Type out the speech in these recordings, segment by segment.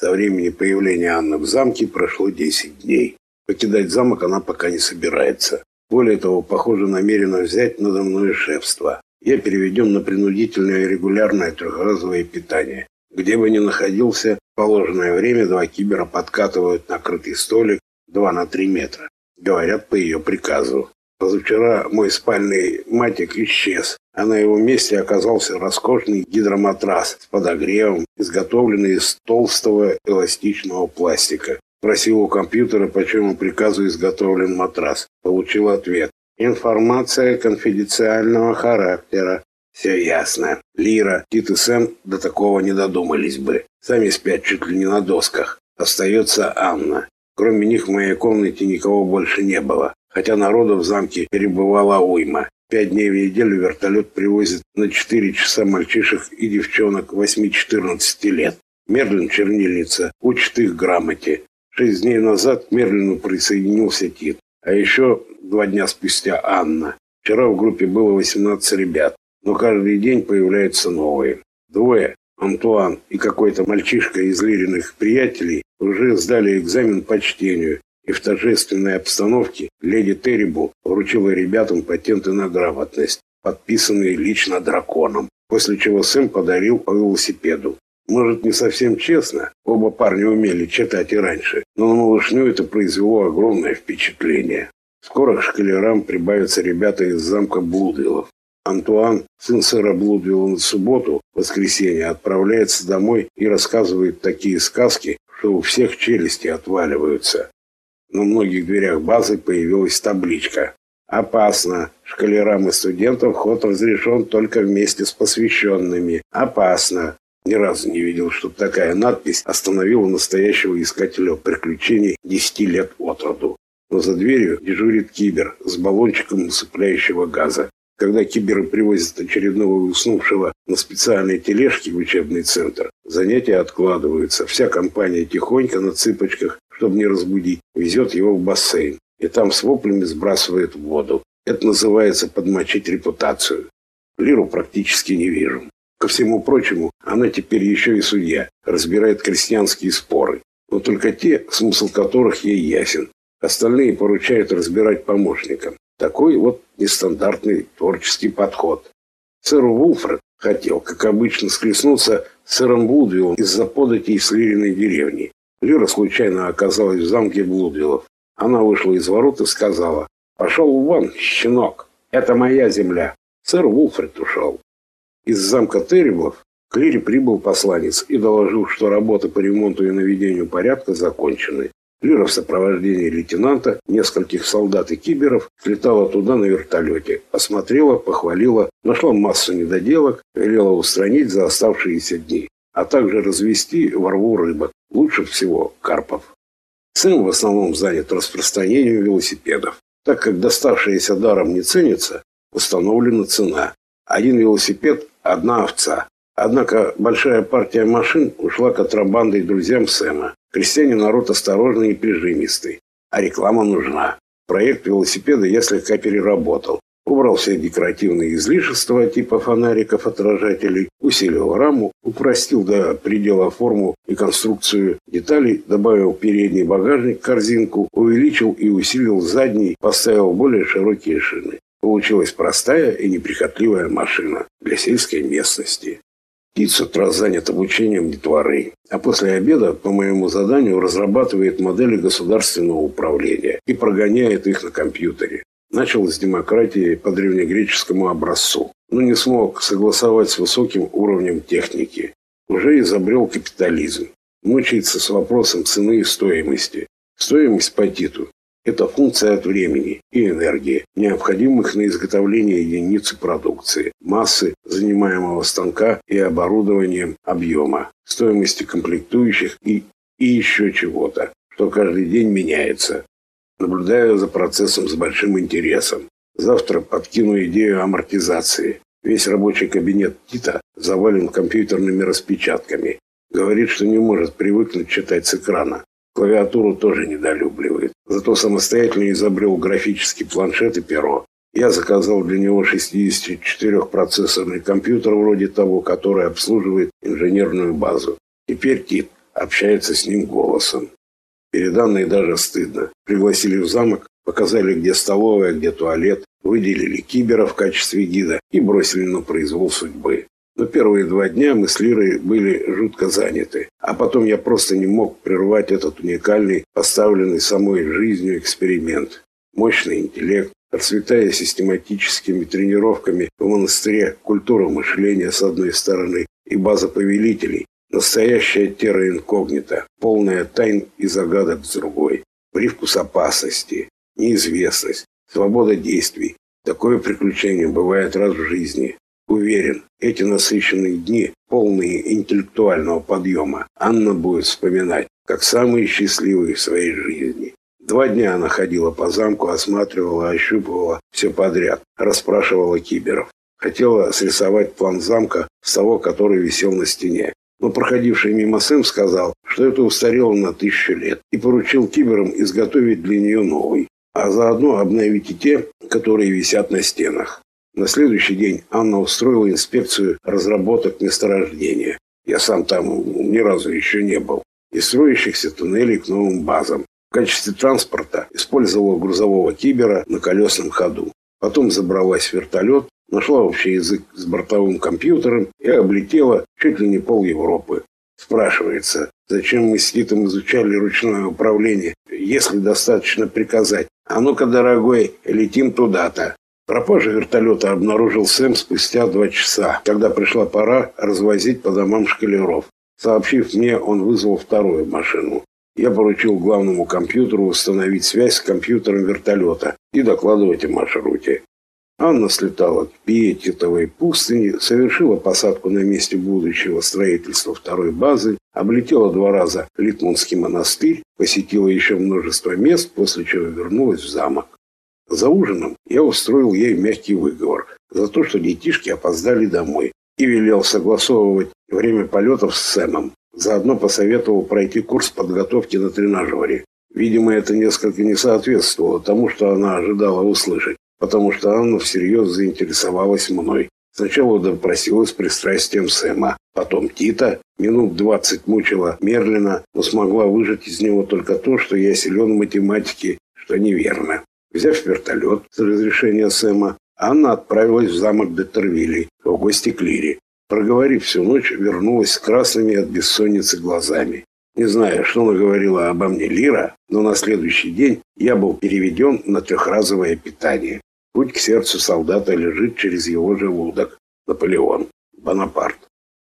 Со времени появления Анны в замке прошло 10 дней. Покидать замок она пока не собирается. Более того, похоже, намерена взять надо мной шефство. Я переведен на принудительное регулярное трехразовое питание. Где бы ни находился, в положенное время два кибера подкатывают накрытый столик 2 на 3 метра. Говорят по ее приказу. Позавчера мой спальный матик исчез, а на его месте оказался роскошный гидроматрас с подогревом, изготовленный из толстого эластичного пластика. Просил у компьютера, по чему приказу изготовлен матрас. Получил ответ. Информация конфиденциального характера. Все ясно. Лира, Тит и Сэм до такого не додумались бы. Сами спят чуть ли не на досках. Остается Анна. Кроме них в моей комнате никого больше не было хотя народу в замке перебывала уйма. Пять дней в неделю вертолет привозит на четыре часа мальчишек и девчонок 8-14 лет. Мерлин чернильница, учит их грамоте. Шесть дней назад к Мерлину присоединился Тит. А еще два дня спустя Анна. Вчера в группе было 18 ребят, но каждый день появляются новые. Двое, Антуан и какой-то мальчишка из Лириных приятелей, уже сдали экзамен по чтению и в торжественной обстановке леди Террибу вручила ребятам патенты на грамотность, подписанные лично драконом, после чего Сэм подарил по велосипеду. Может, не совсем честно, оба парня умели читать и раньше, но на малышню это произвело огромное впечатление. Скоро к шкалерам прибавятся ребята из замка Блудвиллов. Антуан, сын сэра Блудвилла на субботу, воскресенье, отправляется домой и рассказывает такие сказки, что у всех челюсти отваливаются. На многих дверях базы появилась табличка. Опасно. Шкалерам и студентам вход разрешен только вместе с посвященными. Опасно. Ни разу не видел, чтобы такая надпись остановила настоящего искателя приключений 10 лет от роду. Но за дверью дежурит кибер с баллончиком усыпляющего газа. Когда киберы привозят очередного уснувшего на специальной тележке в учебный центр, занятия откладываются. Вся компания тихонько на цыпочках чтобы не разбудить, везет его в бассейн и там с воплями сбрасывает в воду. Это называется подмочить репутацию. Лиру практически не вижу. Ко всему прочему, она теперь еще и судья, разбирает крестьянские споры, но только те, смысл которых ей ясен. Остальные поручают разбирать помощникам. Такой вот нестандартный творческий подход. Сэр Вулфред хотел, как обычно, схлестнуться с сэром Блудвиллом из-за податей с Лириной деревни. Лира случайно оказалась в замке Блудвиллов. Она вышла из ворот и сказала, «Пошел вон, щенок, это моя земля». Сэр Вулфред ушел. Из замка Терриблов к Лире прибыл посланец и доложил, что работы по ремонту и наведению порядка закончены. Лира в сопровождении лейтенанта, нескольких солдат и киберов слетала туда на вертолете, осмотрела, похвалила, нашла массу недоделок, велела устранить за оставшиеся дни а также развести во рву рыбок, лучше всего карпов. Сэм в основном занят распространением велосипедов. Так как доставшиеся даром не ценится, установлена цена. Один велосипед – одна овца. Однако большая партия машин ушла контрабандой друзьям Сэма. Крестьяне народ осторожный и прижимистый. А реклама нужна. Проект велосипеда я слегка переработал. Убрал все декоративные излишества типа фонариков, отражателей, усилил раму, упростил до предела форму и конструкцию деталей, добавил передний багажник, корзинку, увеличил и усилил задний, поставил более широкие шины. Получилась простая и неприхотливая машина для сельской местности. С утра занят обучением детворы, а после обеда, по моему заданию, разрабатывает модели государственного управления и прогоняет их на компьютере. Начал с демократии по древнегреческому образцу, но не смог согласовать с высоким уровнем техники. Уже изобрел капитализм. Мучается с вопросом цены и стоимости. Стоимость по Титу – это функция от времени и энергии, необходимых на изготовление единицы продукции, массы занимаемого станка и оборудованием объема, стоимости комплектующих и, и еще чего-то, что каждый день меняется. Наблюдаю за процессом с большим интересом. Завтра подкину идею амортизации. Весь рабочий кабинет Тита завален компьютерными распечатками. Говорит, что не может привыкнуть читать с экрана. Клавиатуру тоже недолюбливает. Зато самостоятельно изобрел графический планшет и перо. Я заказал для него 64-процессорный компьютер вроде того, который обслуживает инженерную базу. Теперь Тит общается с ним голосом. Перед Анной даже стыдно. Пригласили в замок, показали, где столовая, где туалет, выделили кибера в качестве гида и бросили на произвол судьбы. Но первые два дня мы с Лирой были жутко заняты. А потом я просто не мог прервать этот уникальный, поставленный самой жизнью эксперимент. Мощный интеллект, процветая систематическими тренировками в монастыре культура мышления с одной стороны и база повелителей, настоящая терра инкогнита, полная тайн и загадок с другой, привкус опасности, неизвестность, свобода действий. Такое приключение бывает раз в жизни. Уверен, эти насыщенные дни, полные интеллектуального подъема, Анна будет вспоминать, как самые счастливые в своей жизни. Два дня она ходила по замку, осматривала, ощупывала все подряд, расспрашивала киберов. Хотела срисовать план замка с того, который висел на стене. Но проходивший мимо Сэм сказал, что это устарело на тысячу лет, и поручил киберам изготовить для нее новый, а заодно обновить и те, которые висят на стенах. На следующий день Анна устроила инспекцию разработок месторождения. Я сам там ни разу еще не был. И строящихся туннелей к новым базам. В качестве транспорта использовала грузового кибера на колесном ходу. Потом забралась в вертолет, нашла общий язык с бортовым компьютером и облетела чуть ли не пол Европы. Спрашивается, зачем мы с Китом изучали ручное управление, если достаточно приказать. А ну-ка, дорогой, летим туда-то. Пропажу вертолета обнаружил Сэм спустя два часа, когда пришла пора развозить по домам шкалеров. Сообщив мне, он вызвал вторую машину. Я поручил главному компьютеру установить связь с компьютером вертолета и докладывать о маршруте. Анна слетала к Пиетитовой пустыне, совершила посадку на месте будущего строительства второй базы, облетела два раза Литмунский монастырь, посетила еще множество мест, после чего вернулась в замок. За ужином я устроил ей мягкий выговор за то, что детишки опоздали домой и велел согласовывать время полетов с Сэмом. Заодно посоветовал пройти курс подготовки на тренажере. Видимо, это несколько не соответствовало тому, что она ожидала услышать, потому что Анна всерьез заинтересовалась мной. Сначала допросила с пристрастием Сэма, потом Тита, минут двадцать мучила Мерлина, но смогла выжать из него только то, что я силен в математике, что неверно. Взяв вертолет с разрешения Сэма, Анна отправилась в замок Деттервилли в гости к Лире. Проговорив всю ночь, вернулась с красными от бессонницы глазами. Не знаю, что наговорила обо мне Лира, но на следующий день я был переведен на трехразовое питание. Путь к сердцу солдата лежит через его желудок. Наполеон. Бонапарт.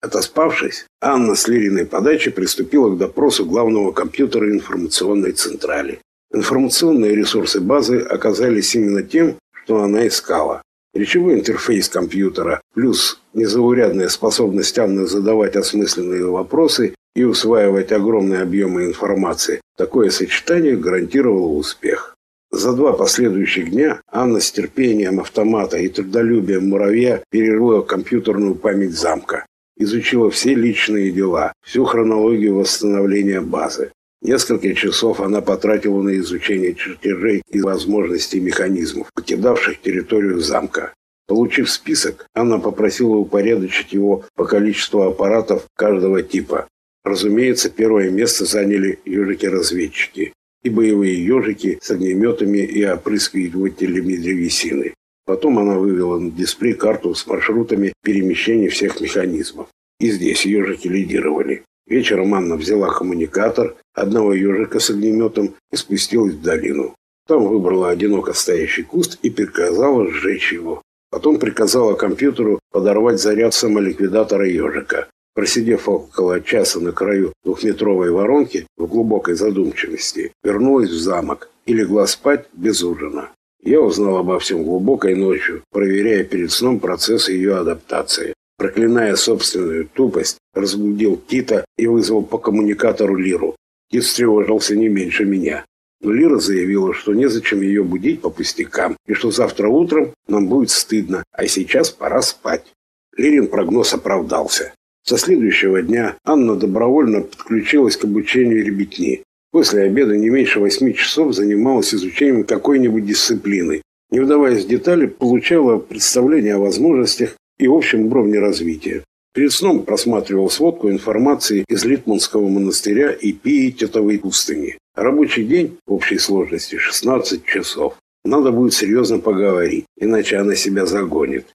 Отоспавшись, Анна с Лириной подачи приступила к допросу главного компьютера информационной централи. Информационные ресурсы базы оказались именно тем, что она искала. Речевой интерфейс компьютера плюс незаурядная способность Анны задавать осмысленные вопросы и усваивать огромные объемы информации. Такое сочетание гарантировало успех. За два последующих дня Анна с терпением автомата и трудолюбием муравья перерыла компьютерную память замка. Изучила все личные дела, всю хронологию восстановления базы. Несколько часов она потратила на изучение чертежей и возможностей механизмов, покидавших территорию замка. Получив список, она попросила упорядочить его по количеству аппаратов каждого типа. Разумеется, первое место заняли ежики-разведчики и боевые ежики с огнеметами и опрыскивателями древесины. Потом она вывела на дисплей карту с маршрутами перемещения всех механизмов. И здесь ежики лидировали. Вечером Анна взяла коммуникатор, одного ежика с огнеметом и спустилась в долину. Там выбрала одиноко стоящий куст и приказала сжечь его. Потом приказала компьютеру подорвать заряд самоликвидатора ежика. Просидев около часа на краю двухметровой воронки в глубокой задумчивости, вернулась в замок и легла спать без ужина. Я узнал обо всем глубокой ночью, проверяя перед сном процесс ее адаптации. Проклиная собственную тупость, разбудил Тита и вызвал по коммуникатору Лиру. Тит встревожился не меньше меня. Но Лира заявила, что незачем ее будить по пустякам, и что завтра утром нам будет стыдно, а сейчас пора спать. Лирин прогноз оправдался. Со следующего дня Анна добровольно подключилась к обучению ребятни. После обеда не меньше восьми часов занималась изучением какой-нибудь дисциплины. Не вдаваясь в детали, получала представление о возможностях и общем уровне развития. Перед сном просматривал сводку информации из Литманского монастыря и Пиететовой пустыни. Рабочий день в общей сложности 16 часов. Надо будет серьезно поговорить, иначе она себя загонит.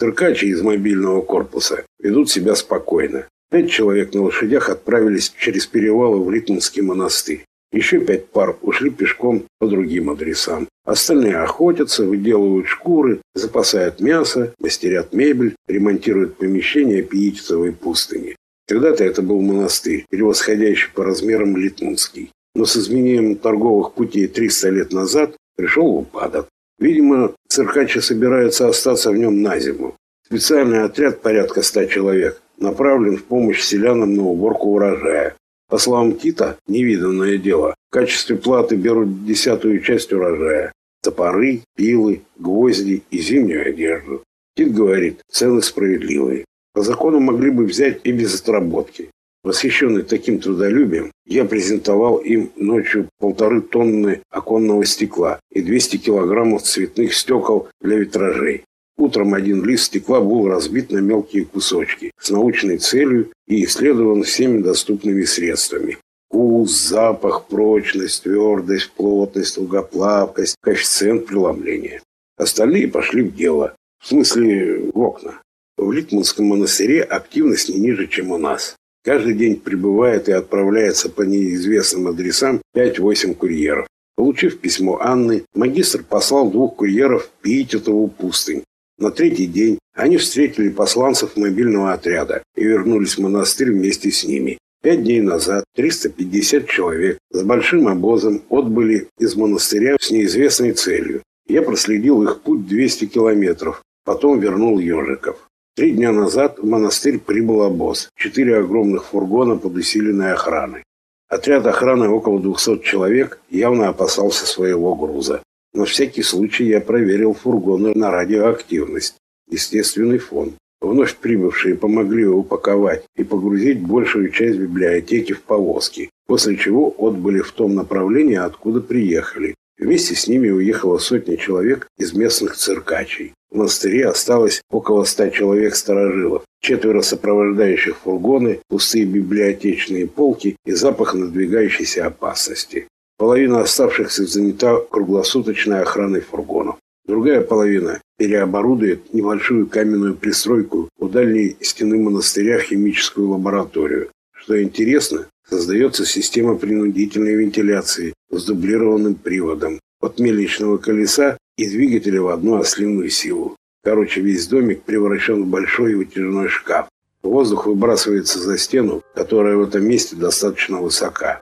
Циркачи из мобильного корпуса ведут себя спокойно. Пять человек на лошадях отправились через перевалы в Литманский монастырь. Еще пять пар ушли пешком по другим адресам. Остальные охотятся, выделывают шкуры, запасают мясо, мастерят мебель, ремонтируют помещения Пиетицевой пустыни. Когда-то это был монастырь, превосходящий по размерам Литмунский. Но с изменением торговых путей 300 лет назад пришел упадок. Видимо, циркачи собираются остаться в нем на зиму. Специальный отряд порядка 100 человек направлен в помощь селянам на уборку урожая. По словам Тита, невиданное дело, в качестве платы берут десятую часть урожая. Топоры, пилы, гвозди и зимнюю одежду. Тит говорит, цены справедливые. По закону могли бы взять и без отработки. Восхищенный таким трудолюбием, я презентовал им ночью полторы тонны оконного стекла и 200 килограммов цветных стекол для витражей. Утром один лист стекла был разбит на мелкие кусочки с научной целью и исследован всеми доступными средствами. Вкус, запах, прочность, твердость, плотность, долгоплавкость, коэффициент преломления. Остальные пошли в дело. В смысле, в окна. В Литманском монастыре активность не ниже, чем у нас. Каждый день прибывает и отправляется по неизвестным адресам 5-8 курьеров. Получив письмо Анны, магистр послал двух курьеров в Пиететову пустынь, на третий день они встретили посланцев мобильного отряда и вернулись в монастырь вместе с ними. Пять дней назад 350 человек с большим обозом отбыли из монастыря с неизвестной целью. Я проследил их путь 200 километров, потом вернул ежиков. Три дня назад в монастырь прибыл обоз, четыре огромных фургона под усиленной охраной. Отряд охраны около 200 человек явно опасался своего груза. На всякий случай я проверил фургоны на радиоактивность. Естественный фон. Вновь прибывшие помогли упаковать и погрузить большую часть библиотеки в повозки, после чего отбыли в том направлении, откуда приехали. Вместе с ними уехала сотня человек из местных циркачей. В монастыре осталось около ста человек старожилов, четверо сопровождающих фургоны, пустые библиотечные полки и запах надвигающейся опасности. Половина оставшихся занята круглосуточной охраной фургонов. Другая половина переоборудует небольшую каменную пристройку у дальней стены монастыря химическую лабораторию. Что интересно, создается система принудительной вентиляции с дублированным приводом от мельничного колеса и двигателя в одну ослинную силу. Короче, весь домик превращен в большой вытяжной шкаф. Воздух выбрасывается за стену, которая в этом месте достаточно высока.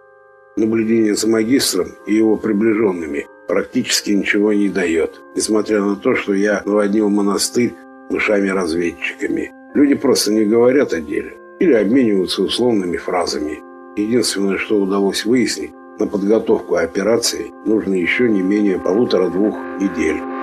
Наблюдение за магистром и его приближенными практически ничего не дает, несмотря на то, что я наводнил монастырь мышами-разведчиками. Люди просто не говорят о деле или обмениваются условными фразами. Единственное, что удалось выяснить, на подготовку операции нужно еще не менее полутора-двух недель.